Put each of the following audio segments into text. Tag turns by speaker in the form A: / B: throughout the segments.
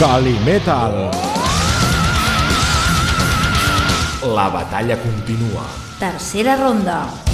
A: Calimetal.
B: La batalla continua.
C: Tercera ronda.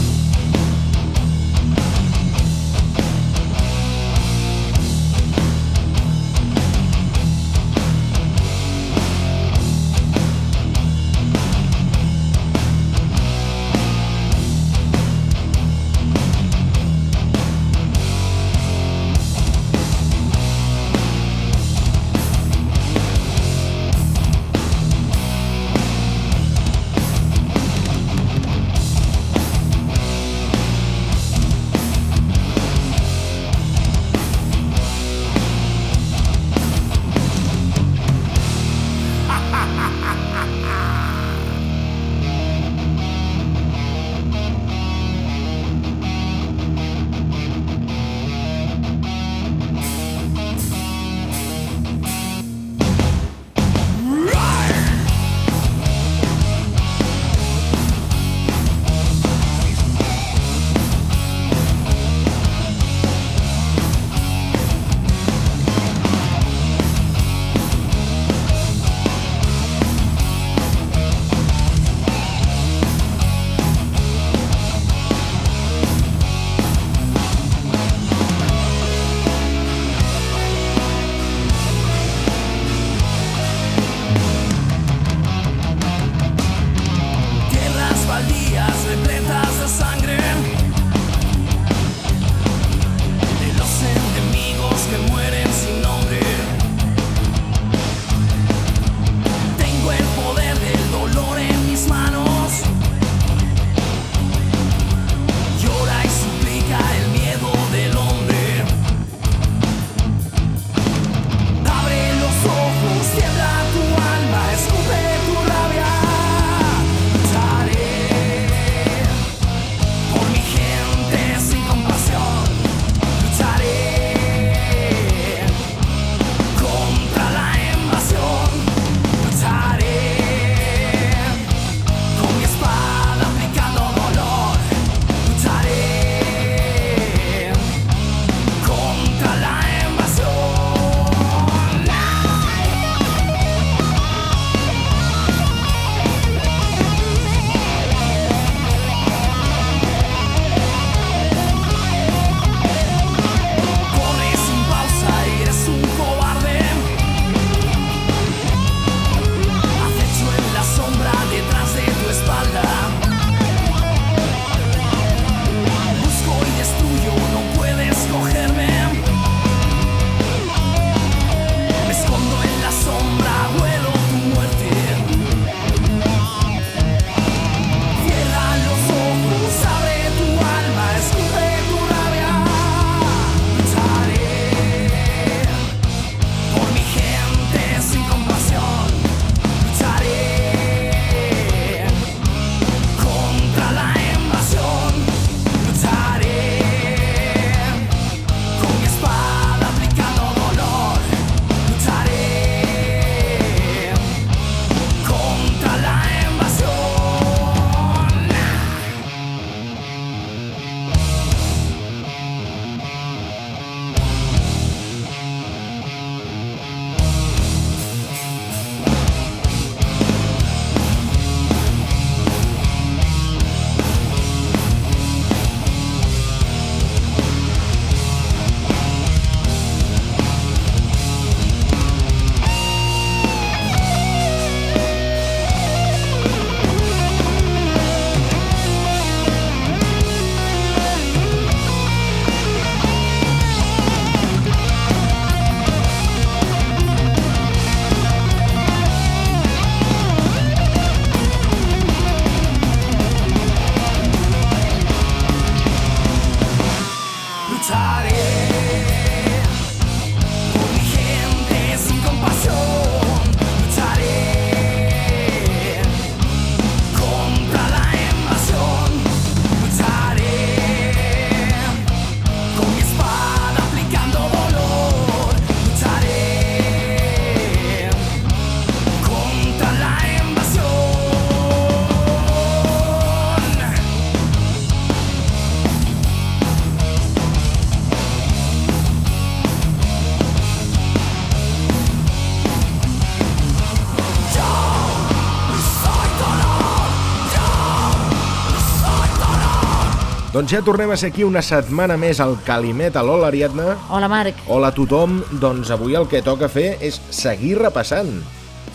B: Doncs ja tornem a ser aquí una setmana més al Calimetal. Hola, Ariadna.
C: Hola, Marc.
B: Hola a tothom. Doncs avui el que toca fer és seguir repassant.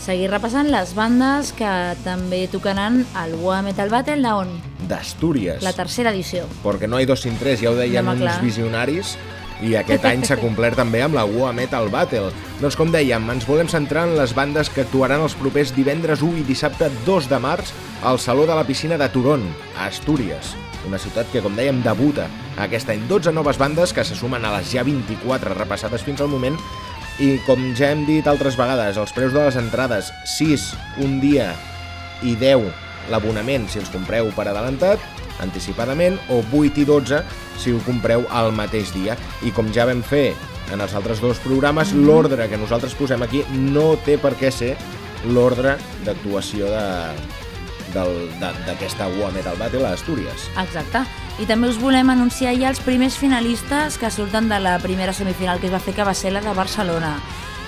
C: Seguir repassant les bandes que també tocaran al Woa Metal Battle d'on?
B: D'Astúries.
C: La tercera edició.
B: Perquè no hi dos sin tres, ja ho deien
C: Demà,
B: uns
C: clar.
B: visionaris i aquest any s'ha complert també amb la Woa Metal Battle. Doncs com dèiem, ens volem centrar en les bandes que actuaran els propers divendres 1 i dissabte 2 de març al Saló de la Piscina de Turon, a Astúries, una ciutat que, com dèiem, debuta aquest any. 12 noves bandes que se sumen a les ja 24 repassades fins al moment i, com ja hem dit altres vegades, els preus de les entrades, 6 un dia i 10 l'abonament si els compreu per adelantat, anticipadament, o 8 i 12 si ho compreu al mateix dia. I com ja vam fer en els altres dos programes, l'ordre que nosaltres posem aquí no té per què ser l'ordre d'actuació de- d'aquesta Woa Metal Battle a Astúries.
C: Exacte. I també us volem anunciar ja els primers finalistes que surten de la primera semifinal que es va fer, que va ser la de Barcelona.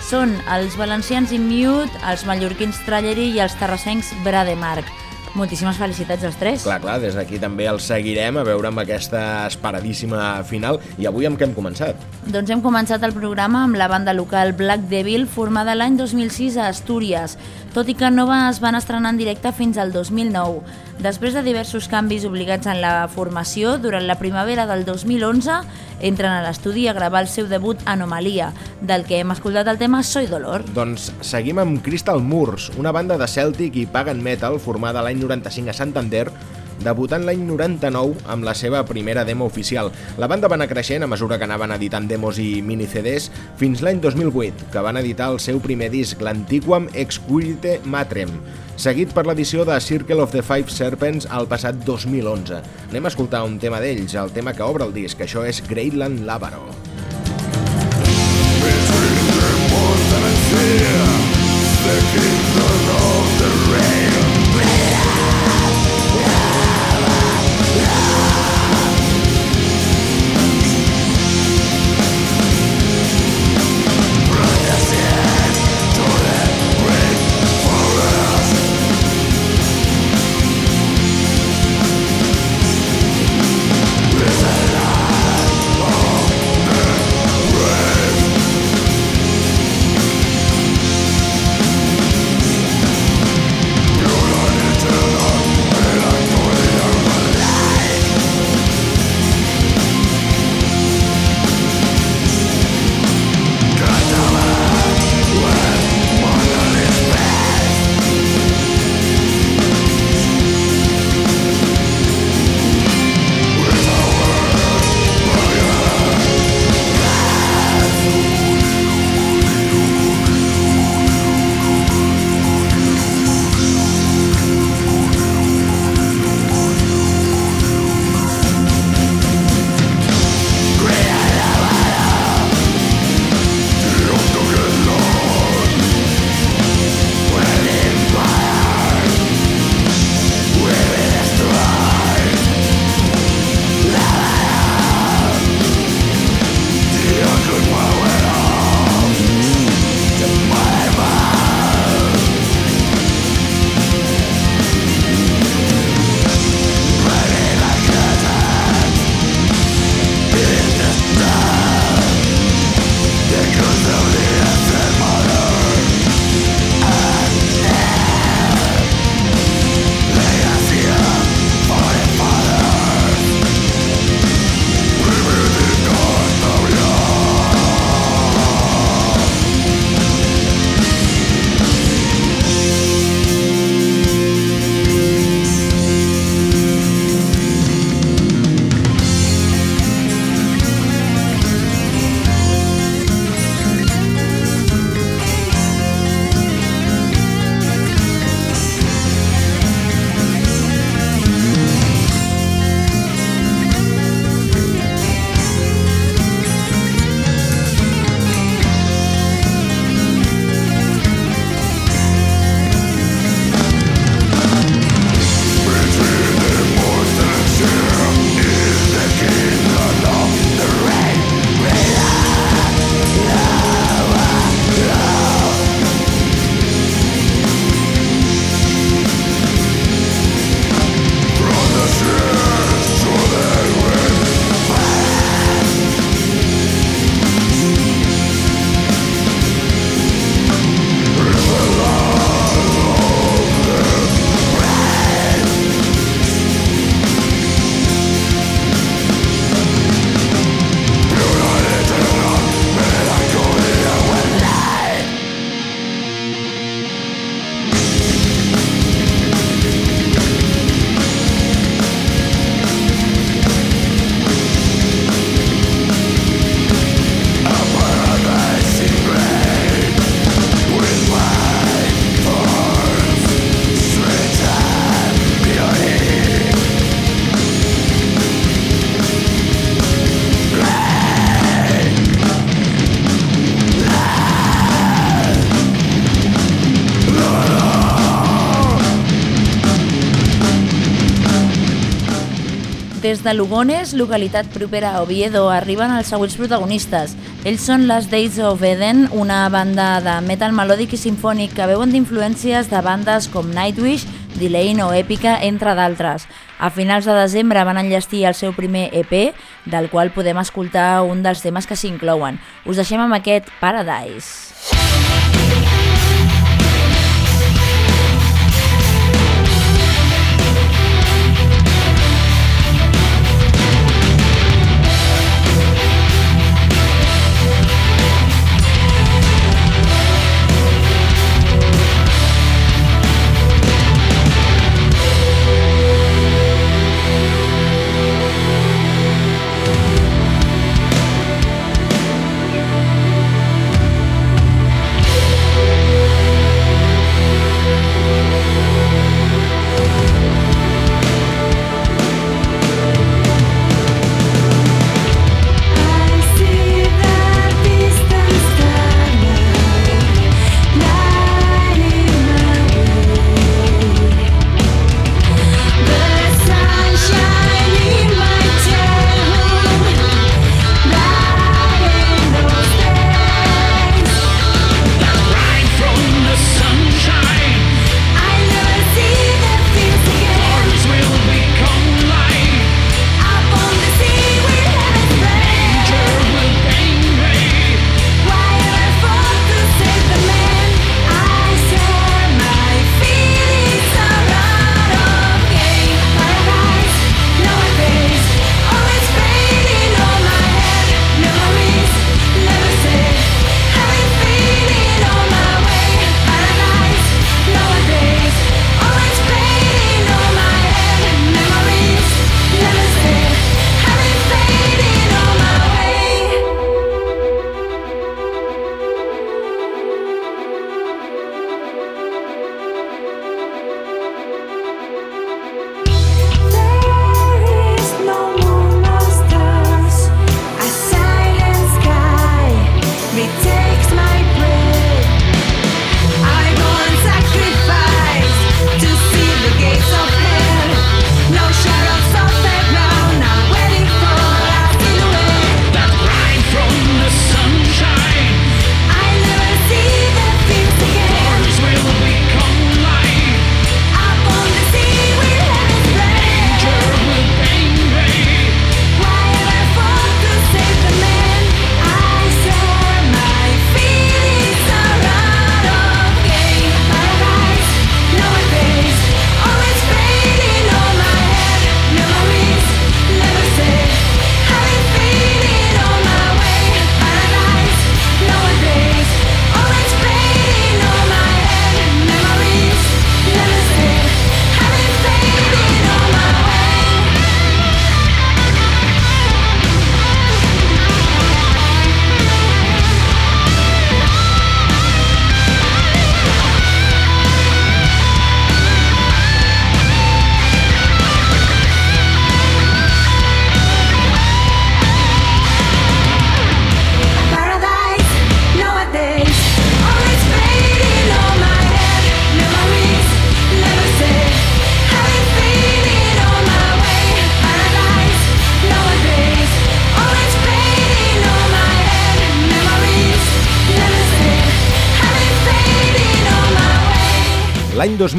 C: Són els valencians Immute, els mallorquins Tralleri i els terrassencs Brademark. Moltíssimes felicitats als tres.
B: Clar, clar, des d'aquí també els seguirem a veure amb aquesta esperadíssima final. I avui amb què hem començat?
C: Doncs hem començat el programa amb la banda local Black Devil, formada l'any 2006 a Astúries, tot i que no va, es van estrenar en directe fins al 2009. Després de diversos canvis obligats en la formació, durant la primavera del 2011 entren a l'estudi a gravar el seu debut Anomalia, del que hem escoltat el tema Soy Dolor.
B: Doncs seguim amb Crystal Moors, una banda de Celtic i Pagan Metal formada l'any 95 a Santander, debutant l'any 99 amb la seva primera demo oficial. La banda va anar creixent a mesura que anaven editant demos i mini-CDs fins l'any 2008, que van editar el seu primer disc, l'Antiquam Exquirite Matrem, seguit per l'edició de Circle of the Five Serpents al passat 2011. Anem a escoltar un tema d'ells, el tema que obre el disc, això és Greatland Lavaro.
D: Red
E: Des de Lugones, localitat propera a Oviedo, arriben els següents protagonistes. Ells són les Days of Eden, una banda de metal melòdic i sinfònic que veuen d'influències de bandes com Nightwish, Delane o Èpica, entre d'altres. A finals de desembre van enllestir el seu primer EP, del qual podem escoltar un dels temes que s'inclouen. Us deixem amb aquest Paradise.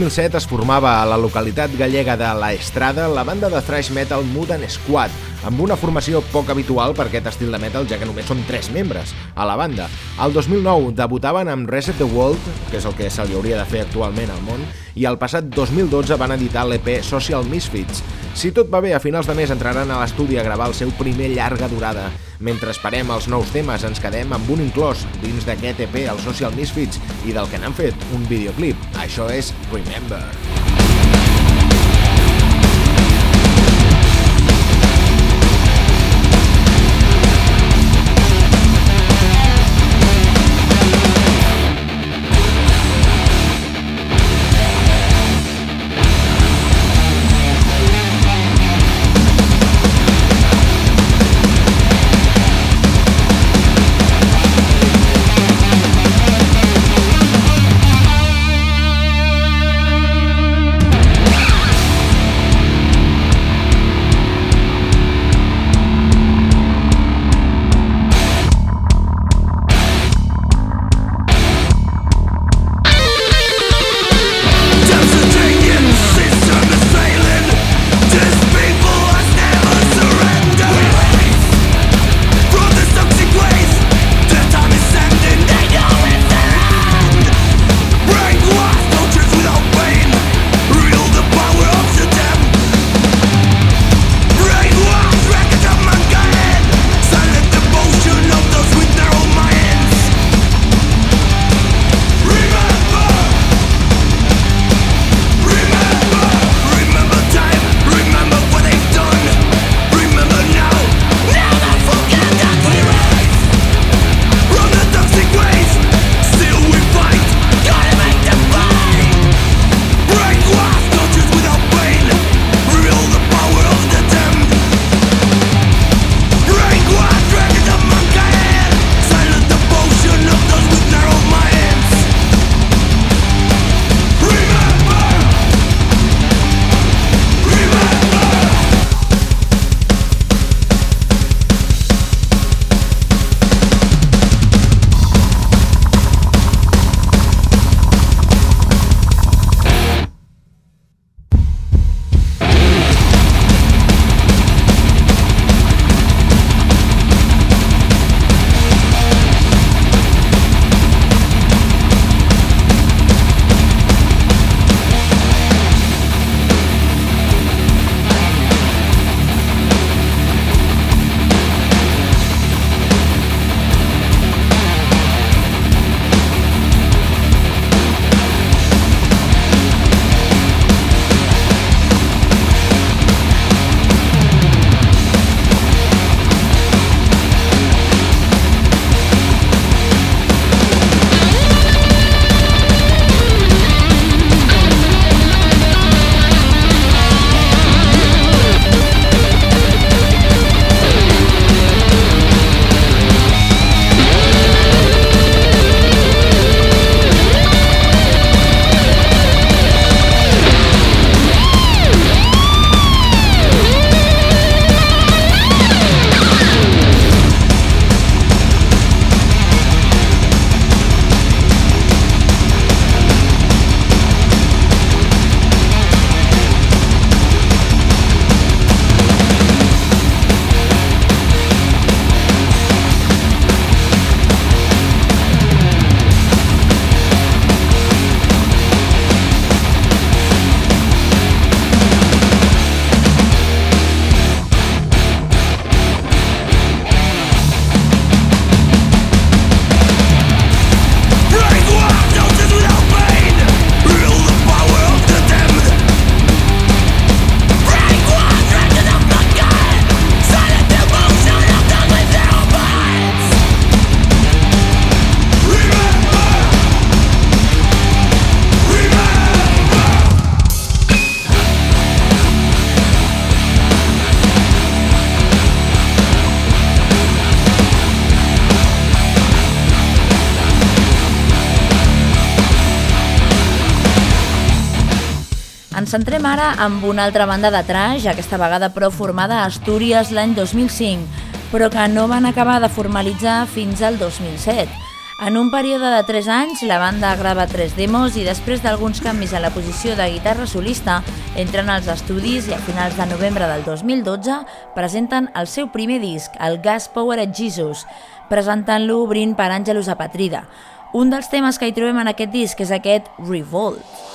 B: 2007 es formava a la localitat gallega de La Estrada la banda de thrash metal Mudan Squad, amb una formació poc habitual per aquest estil de metal, ja que només són 3 membres a la banda. Al 2009 debutaven amb Reset the World, que és el que se li hauria de fer actualment al món, i al passat 2012 van editar l'EP Social Misfits. Si tot va bé, a finals de mes entraran a l'estudi a gravar el seu primer llarga durada. Mentre esperem els nous temes, ens quedem amb un inclòs dins d'aquest EP, el Social Misfits, i del que n'han fet un videoclip. Això és Remember.
F: Ens centrem ara amb una altra banda de trash, aquesta vegada però formada a Astúries l'any 2005, però que no van acabar de formalitzar fins al 2007. En un període de 3 anys, la banda grava 3 demos i després d'alguns canvis en la posició de guitarra solista, entren als estudis i a finals de novembre del 2012 presenten el seu primer disc, el Gas Powered Jesus, presentant-lo obrint per Àngelus Apatrida. Un dels temes que hi trobem en aquest disc és aquest Revolt.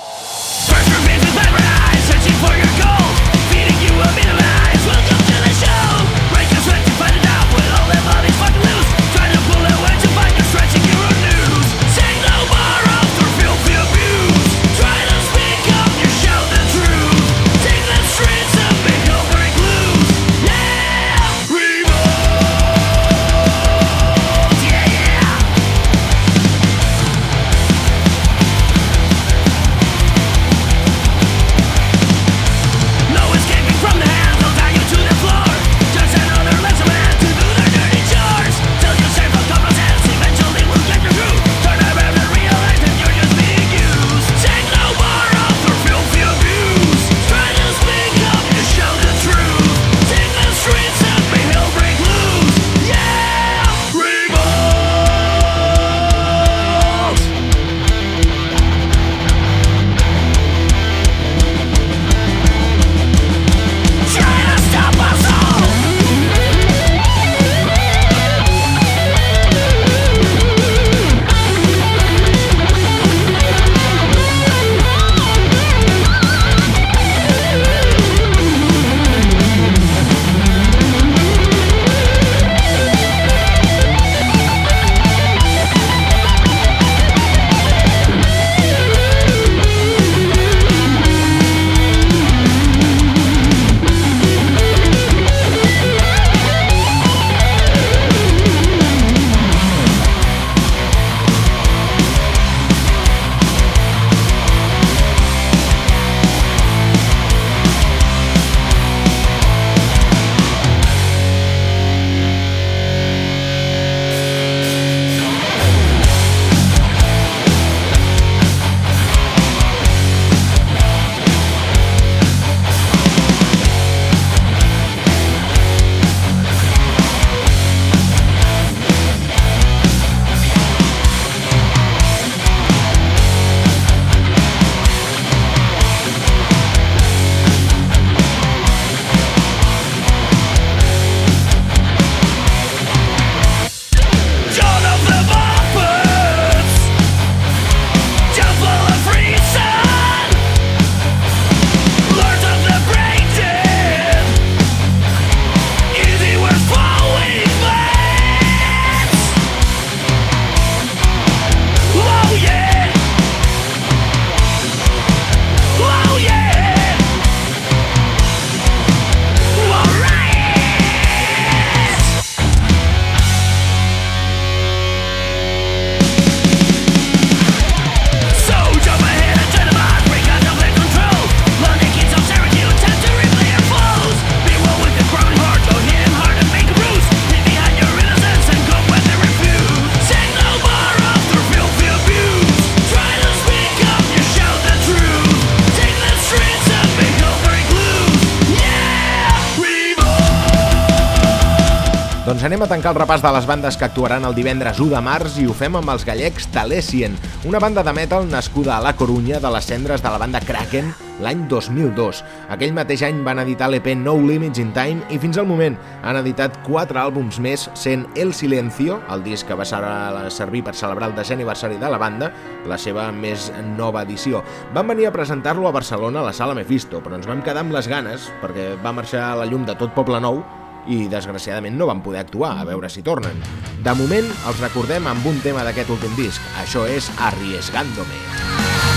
B: Anem a tancar el repàs de les bandes que actuaran el divendres 1 de març i ho fem amb els gallecs Talesien, una banda de metal nascuda a la Corunya de les cendres de la banda Kraken l'any 2002. Aquell mateix any van editar l'EP No Limits in Time i fins al moment han editat quatre àlbums més, sent El Silencio, el disc que va servir per celebrar el desè aniversari de la banda, la seva més nova edició. Van venir a presentar-lo a Barcelona a la Sala Mephisto, però ens vam quedar amb les ganes perquè va marxar a la llum de tot Poble Nou i desgraciadament no van poder actuar, a veure si tornen. De moment els recordem amb un tema d'aquest últim disc, això és Arriesgándome. Arriesgándome.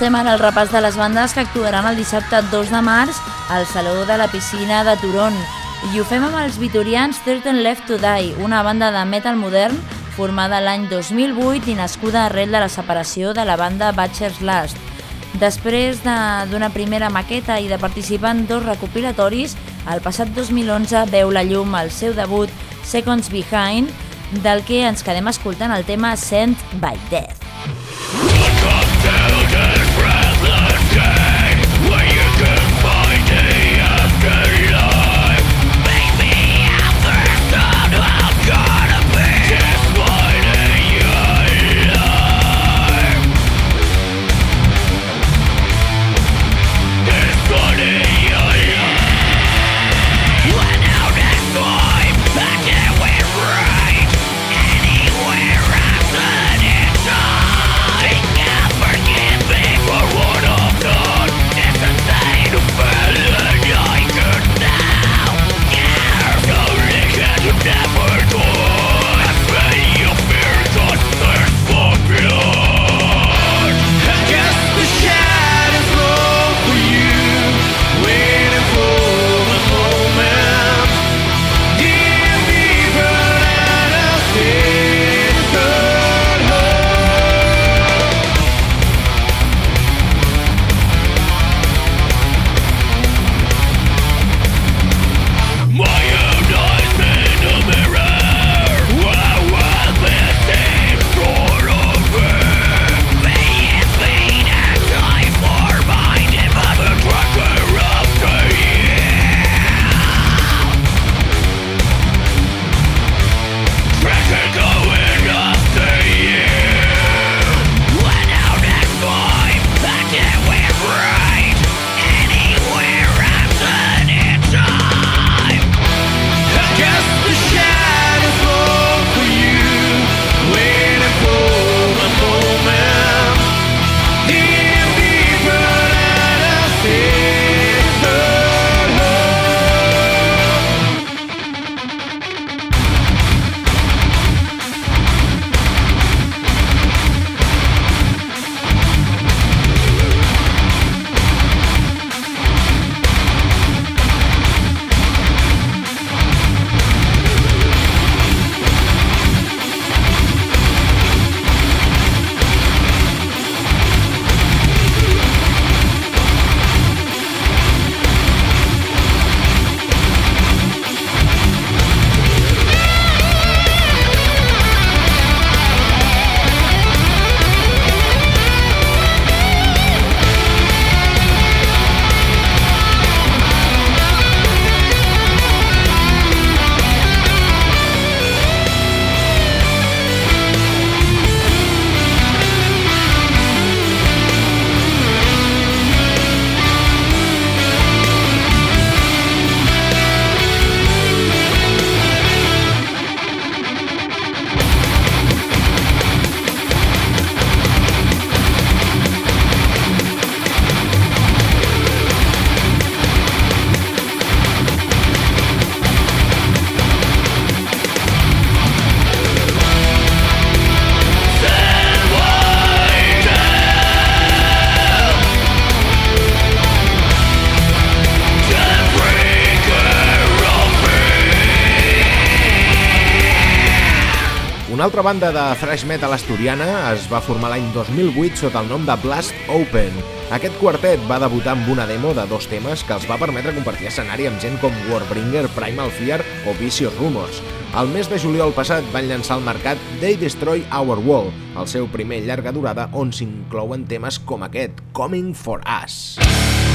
F: Comencem ara el repàs de les bandes que actuaran el dissabte 2 de març al Saló de la Piscina de Turon. I ho fem amb els vitorians Thirteen Left to Die, una banda de metal modern formada l'any 2008 i nascuda arrel de la separació de la banda Butcher's Last. Després d'una de, primera maqueta i de participar en dos recopilatoris, el passat 2011 veu la llum el seu debut Seconds Behind, del que ens quedem escoltant el tema Sent by Death.
B: Una altra banda de thrash metal asturiana es va formar l'any 2008 sota el nom de Blast Open. Aquest quartet va debutar amb una demo de dos temes que els va permetre compartir escenari amb gent com Warbringer, Primal Fear o Vicious Rumors. El mes de juliol passat van llançar al mercat They Destroy Our Wall, el seu primer llarga durada on s'inclouen temes com aquest, Coming For Us.
F: que ja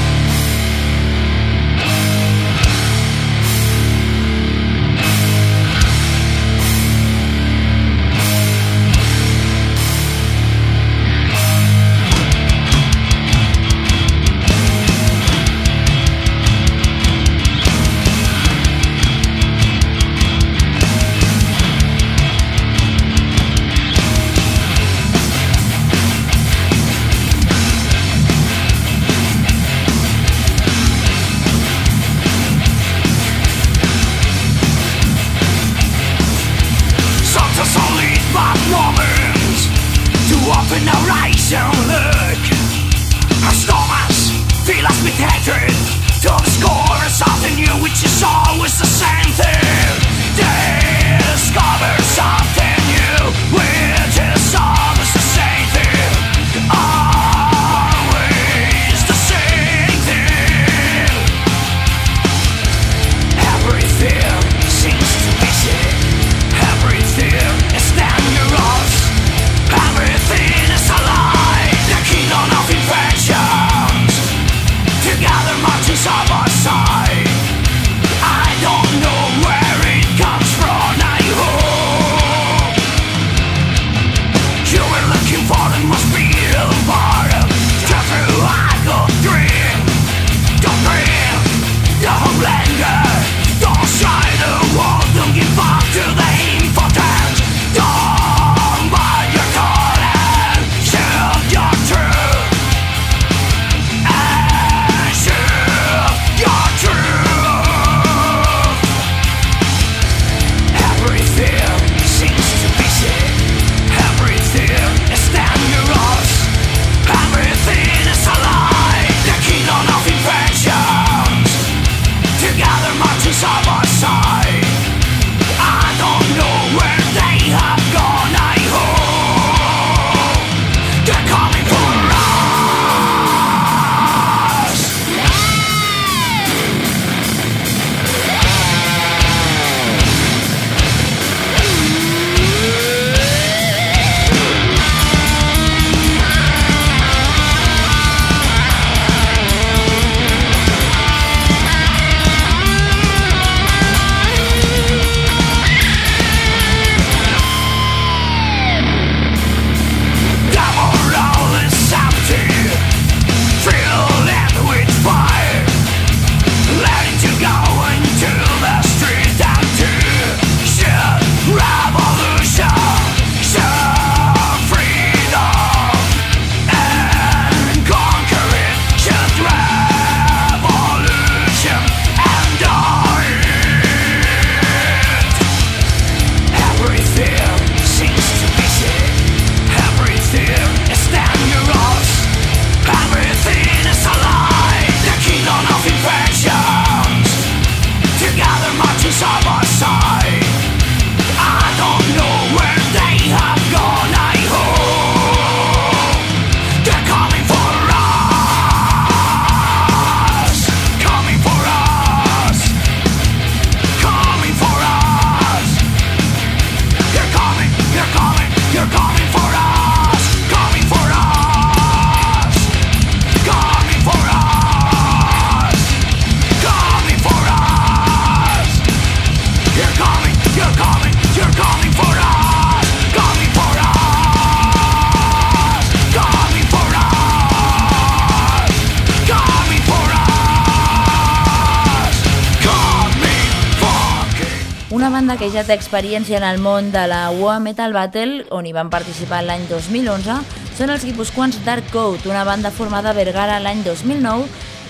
F: té experiència en el món de la War Metal Battle, on hi van participar l'any 2011, són els guipuscoans Dark Code, una banda formada a Vergara l'any 2009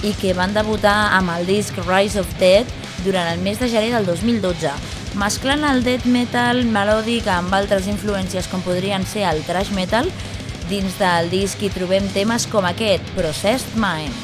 F: i que van debutar amb el disc Rise of Dead durant el mes de gener del 2012, mesclant el death metal melòdic amb altres influències com podrien ser el thrash metal, dins del disc hi trobem temes com aquest, Processed Mind.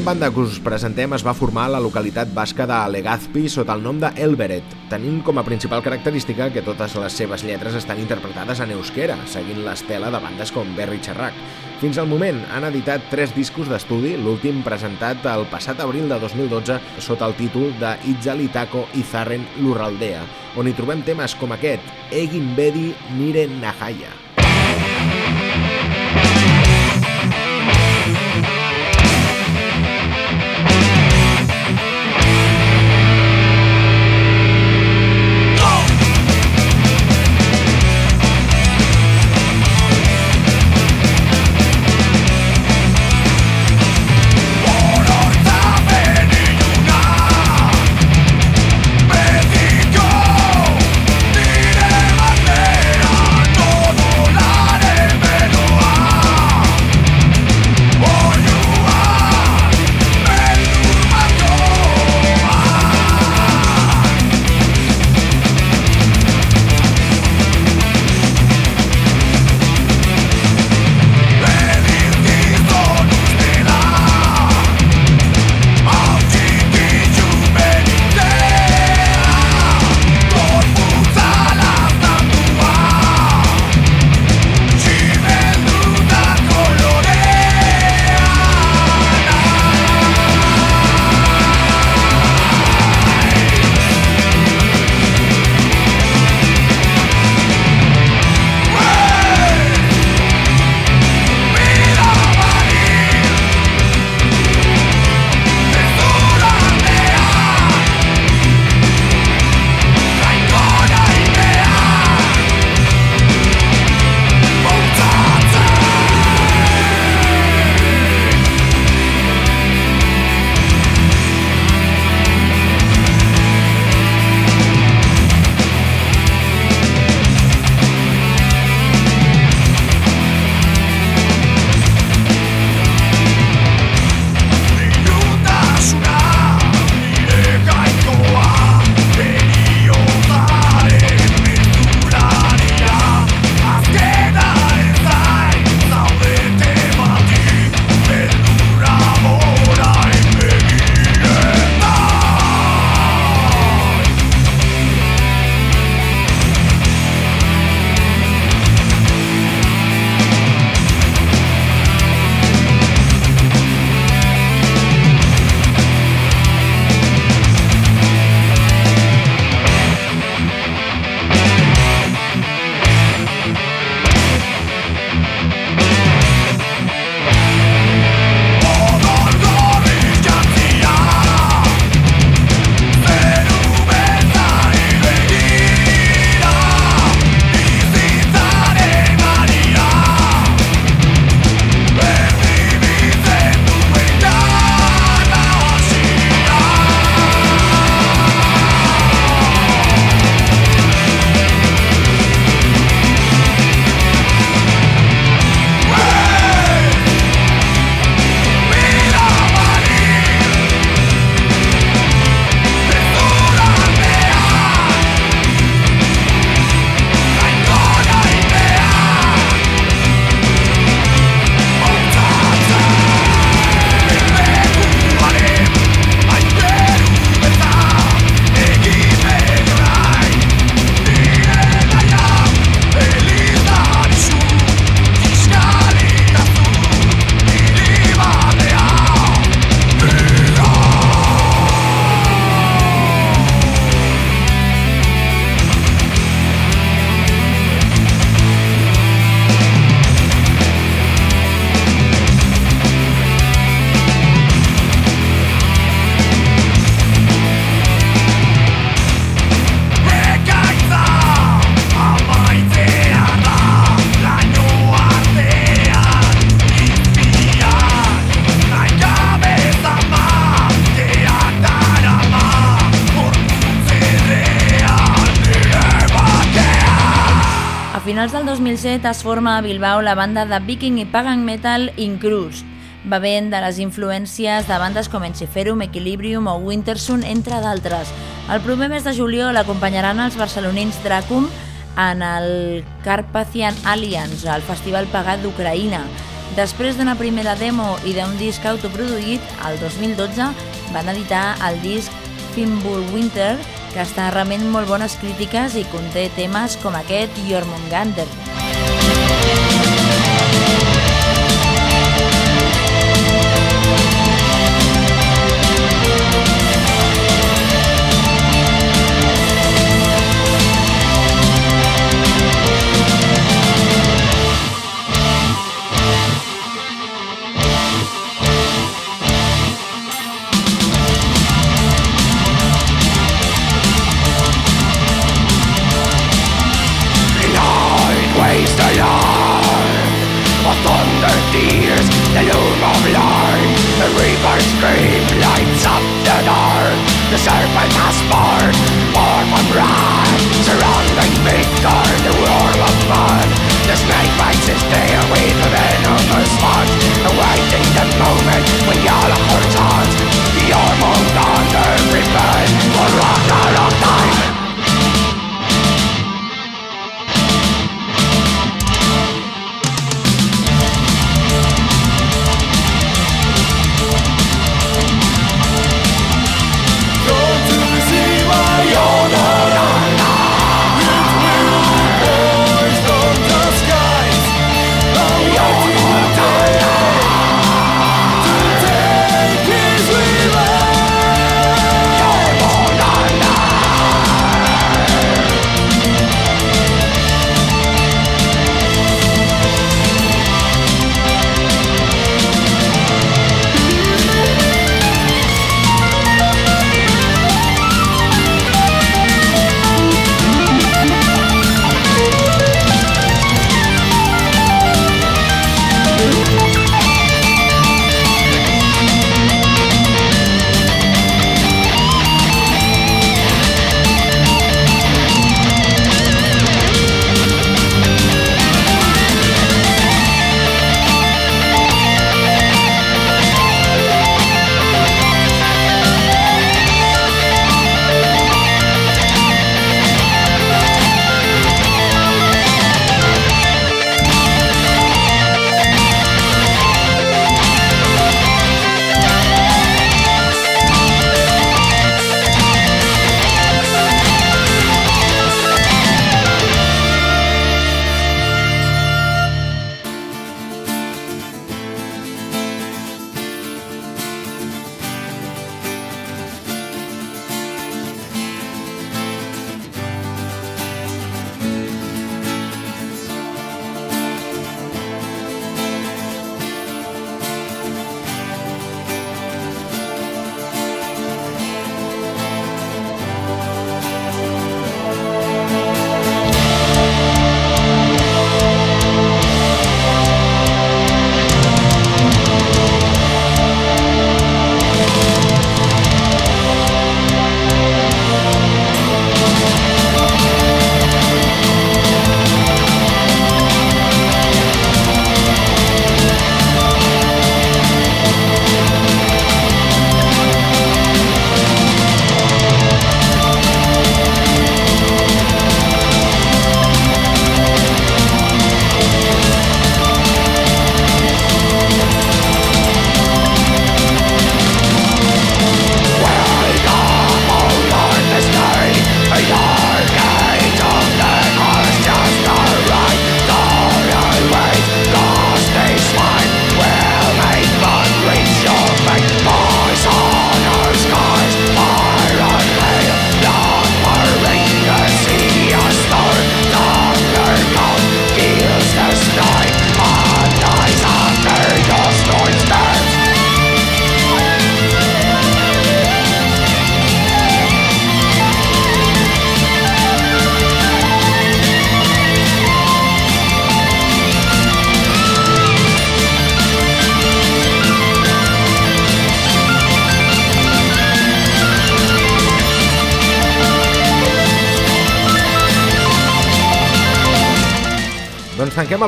F: Següent banda que us presentem es va formar a la localitat basca de Legazpi sota el nom de Elberet, tenint com a principal característica que totes les seves lletres estan interpretades en euskera, seguint l'estela de bandes com Berry Xerrac. Fins al moment han editat tres discos d'estudi, l'últim presentat el passat abril de 2012 sota el títol de Itzalitako Izarren Lurraldea, on hi trobem temes com aquest, Egin Bedi Nire Nahaya.
C: Finals del 2007 es forma a Bilbao la banda de viking i pagan metal Incrust, bevent de les influències de bandes com Enciferum, Equilibrium o Wintersun, entre d'altres. El proper mes de juliol acompanyaran els barcelonins Dracum en el Carpathian Alliance, el festival pagat d'Ucraïna. Després d'una primera demo i d'un disc autoproduït, el 2012 van editar el disc Fimbul Winter, que està rebent molt bones crítiques i conté temes com aquest Jormungandr.
B: tanquem
D: that moment when your heart hurts, your mouth under for rock, rock.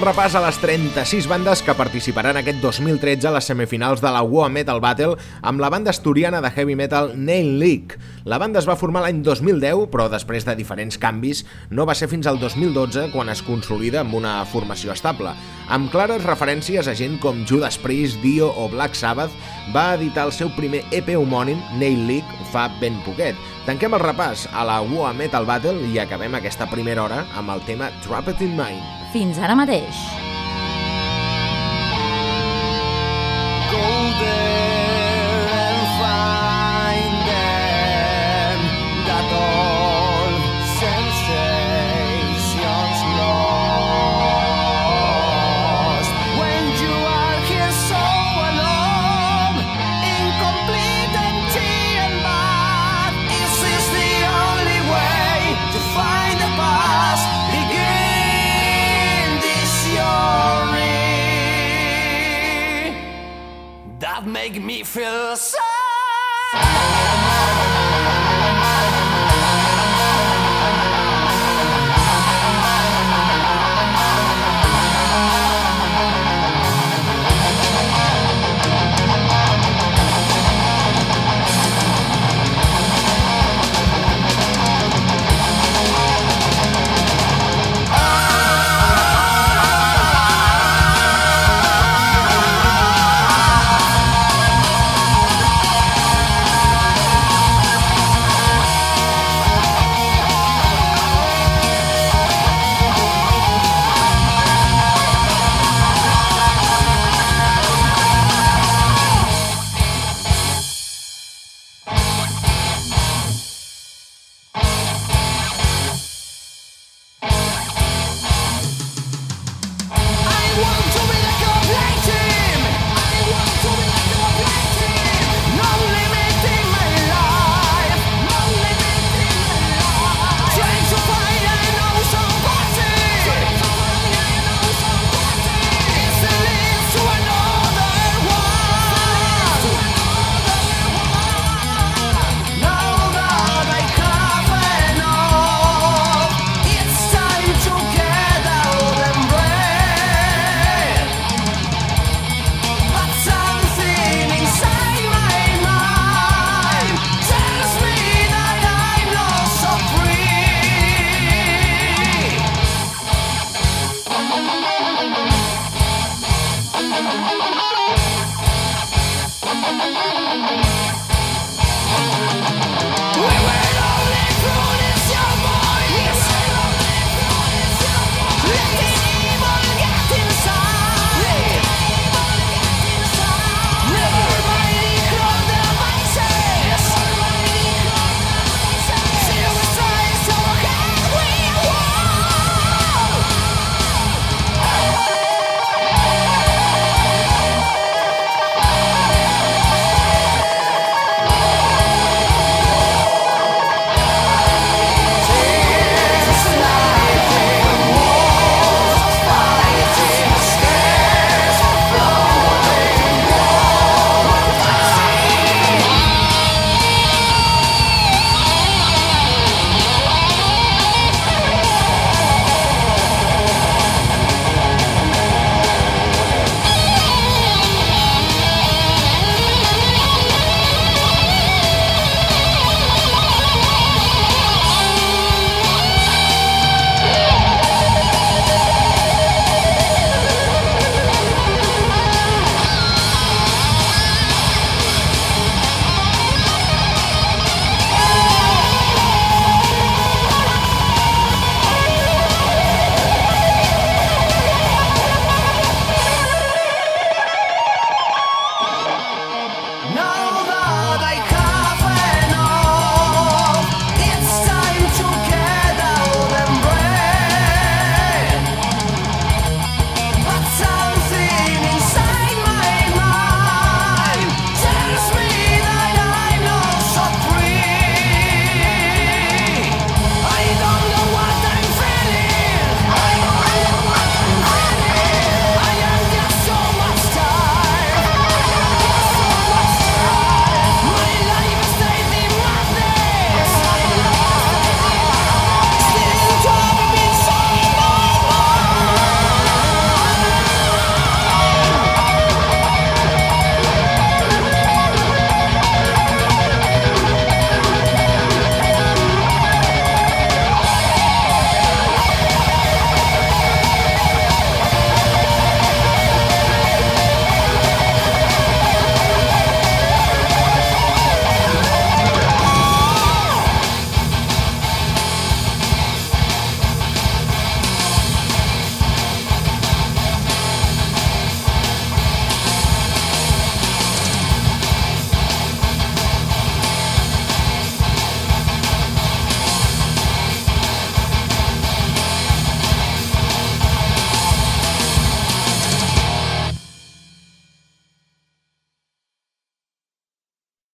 B: El repàs a les 36 bandes que participaran aquest 2013 a les semifinals de la War Metal Battle amb la banda asturiana de heavy metal Nail League. La banda es va formar l'any 2010, però després de diferents canvis no va ser fins al 2012 quan es consolida amb una formació estable. Amb clares referències a gent com Judas Priest, Dio o Black Sabbath, va editar el seu primer EP homònim, Nail League, fa ben poquet. Tanquem el repàs a la War Metal Battle i acabem aquesta primera hora amb el tema Trap It In Mind.
F: Fins ara mateix.